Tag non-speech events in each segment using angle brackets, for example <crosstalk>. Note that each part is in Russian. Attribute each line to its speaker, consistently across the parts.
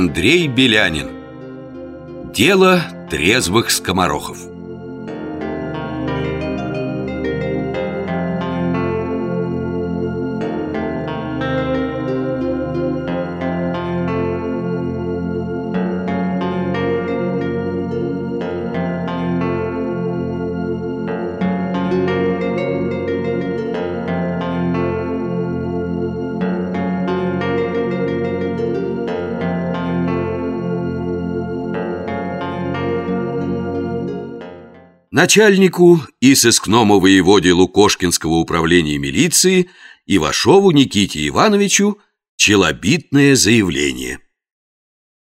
Speaker 1: Андрей Белянин. Дело трезвых скоморохов Начальнику и сыскному воеводе Лукошкинского управления милиции Ивашову Никите Ивановичу челобитное заявление.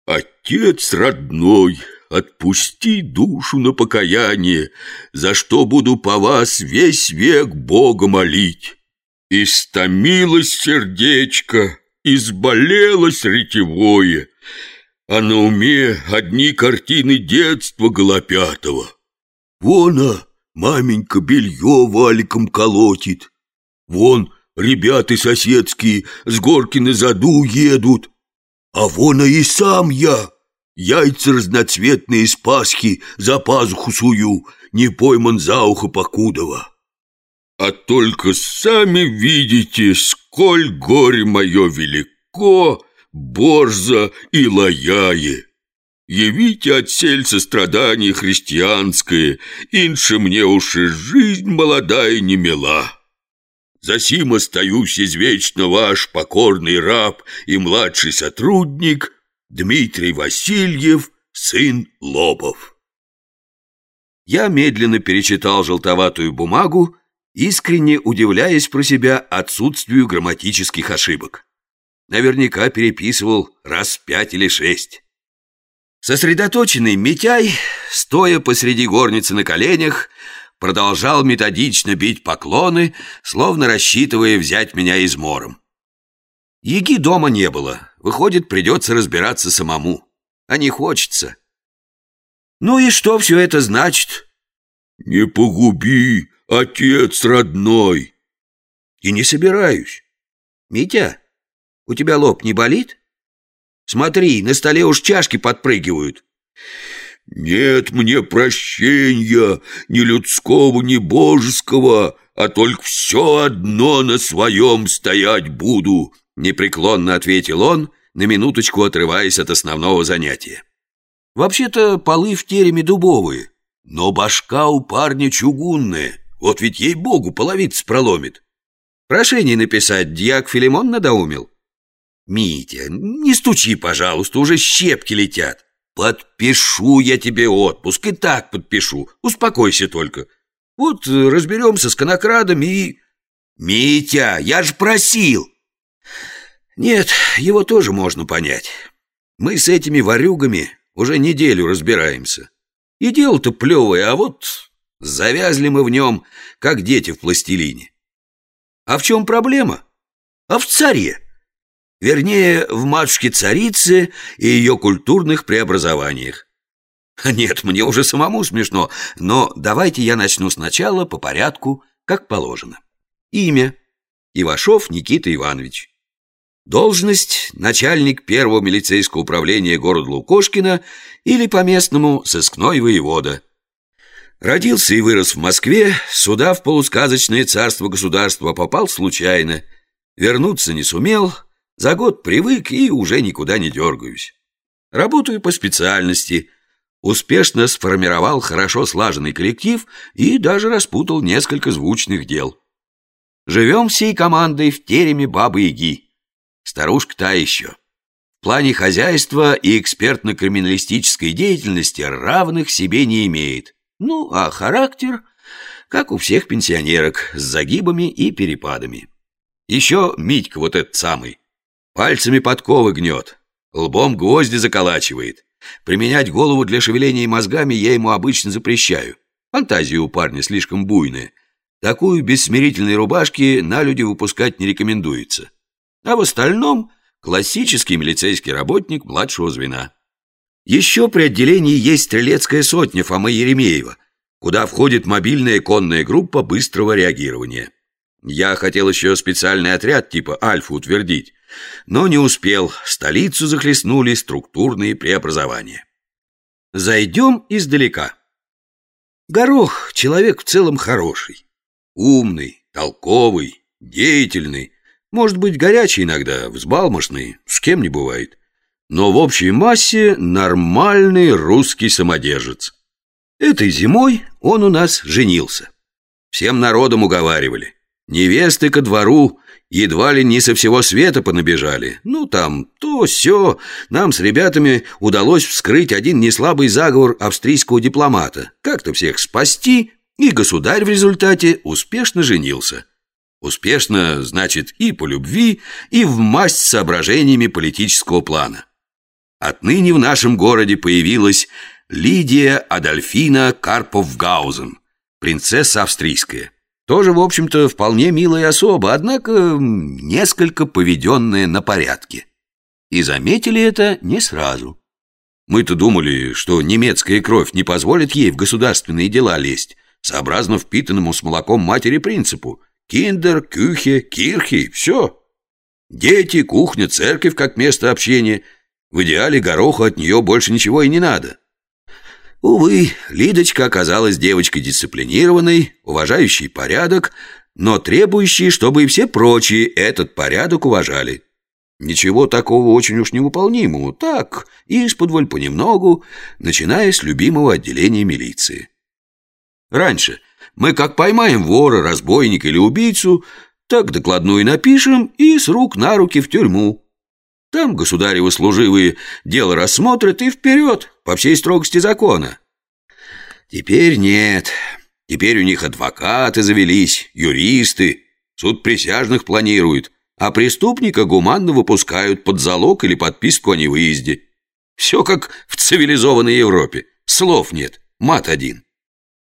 Speaker 2: «Отец родной, отпусти душу на покаяние, за что буду по вас весь век Бога молить. Истомилось сердечко, изболелось ретевое, а на уме одни картины детства Голопятова». Вон, а, маменька белье валиком колотит. Вон, ребята соседские с горки на заду едут. А вон и сам я. Яйца разноцветные с Пасхи за пазуху сую, не пойман за ухо покудова. А только сами видите, сколь горе мое велико, борза и лаяе. Явите отсель сострадание христианское, Инше мне уж и жизнь молодая не мила. Засим остаюсь извечно ваш покорный раб и младший сотрудник Дмитрий Васильев, сын Лобов.
Speaker 1: Я медленно перечитал желтоватую бумагу, искренне удивляясь про себя отсутствию грамматических ошибок. Наверняка переписывал раз пять или шесть. Сосредоточенный Митяй, стоя посреди горницы на коленях, продолжал методично бить поклоны, словно рассчитывая взять меня измором. Еги дома не было. Выходит, придется разбираться самому. А не хочется. Ну и что все это значит?
Speaker 2: Не погуби, отец родной.
Speaker 1: И не собираюсь. Митя, у тебя лоб не болит? Смотри, на столе уж чашки подпрыгивают.
Speaker 2: Нет мне прощения ни людского, ни божеского, а только все одно на своем стоять буду,
Speaker 1: непреклонно ответил он, на минуточку отрываясь от основного занятия. Вообще-то полы в тереме дубовые, но башка у парня чугунная, вот ведь ей-богу половиц проломит. Прошение написать дьяк Филимон надоумил. Митя, не стучи, пожалуйста, уже щепки летят. Подпишу я тебе отпуск, и так подпишу. Успокойся только. Вот разберемся с конокрадом и... Митя, я же просил. Нет, его тоже можно понять. Мы с этими ворюгами уже неделю разбираемся. И дело-то плевое, а вот завязли мы в нем, как дети в пластилине. А в чем проблема? А в царе. Вернее, в матушке-царице и ее культурных преобразованиях. <laughs> Нет, мне уже самому смешно, но давайте я начну сначала по порядку, как положено. Имя. Ивашов Никита Иванович. Должность – начальник первого милицейского управления города Лукошкина или по-местному сыскной воевода. Родился и вырос в Москве, сюда в полусказочное царство государства попал случайно. Вернуться не сумел – за год привык и уже никуда не дергаюсь. Работаю по специальности. Успешно сформировал хорошо слаженный коллектив и даже распутал несколько звучных дел. Живем всей командой в тереме Бабы-Яги. Старушка та еще. В плане хозяйства и экспертно-криминалистической деятельности равных себе не имеет. Ну, а характер, как у всех пенсионерок, с загибами и перепадами. Еще Митька вот этот самый. Пальцами подковы гнет, лбом гвозди заколачивает. Применять голову для шевеления мозгами я ему обычно запрещаю. Фантазия у парня слишком буйная. Такую без смирительной рубашки на люди выпускать не рекомендуется. А в остальном классический милицейский работник младшего звена. Еще при отделении есть стрелецкая сотня Фомы Еремеева, куда входит мобильная конная группа быстрого реагирования. Я хотел еще специальный отряд типа «Альфа» утвердить, Но не успел, столицу захлестнули структурные преобразования. Зайдем издалека. Горох — человек в целом хороший. Умный, толковый, деятельный. Может быть, горячий иногда, взбалмошный, с кем не бывает. Но в общей массе нормальный русский самодержец. Этой зимой он у нас женился. Всем народом уговаривали. Невесты ко двору едва ли не со всего света понабежали. Ну, там, то, все. Нам с ребятами удалось вскрыть один неслабый заговор австрийского дипломата. Как-то всех спасти, и государь в результате успешно женился. Успешно, значит, и по любви, и в масть соображениями политического плана. Отныне в нашем городе появилась Лидия Адольфина Карпов-Гаузен, принцесса австрийская. Тоже, в общем-то, вполне милая особа, однако несколько поведенная на порядке. И заметили это не сразу. Мы-то думали, что немецкая кровь не позволит ей в государственные дела лезть, сообразно впитанному с молоком матери принципу. Киндер, кюхе, кирхи – все. Дети, кухня, церковь как место общения. В идеале гороху от нее больше ничего и не надо. Увы, Лидочка оказалась девочкой дисциплинированной, уважающей порядок, но требующей, чтобы и все прочие этот порядок уважали. Ничего такого очень уж невыполнимого, так, исподволь понемногу, начиная с любимого отделения милиции. Раньше мы как поймаем вора, разбойника или убийцу, так докладную напишем и с рук на руки в тюрьму. Там государевы служивые дело рассмотрят и вперед, по всей строгости закона. Теперь нет. Теперь у них адвокаты завелись, юристы, суд присяжных планируют, а преступника гуманно выпускают под залог или подписку о невыезде. Все как в цивилизованной Европе. Слов нет, мат один.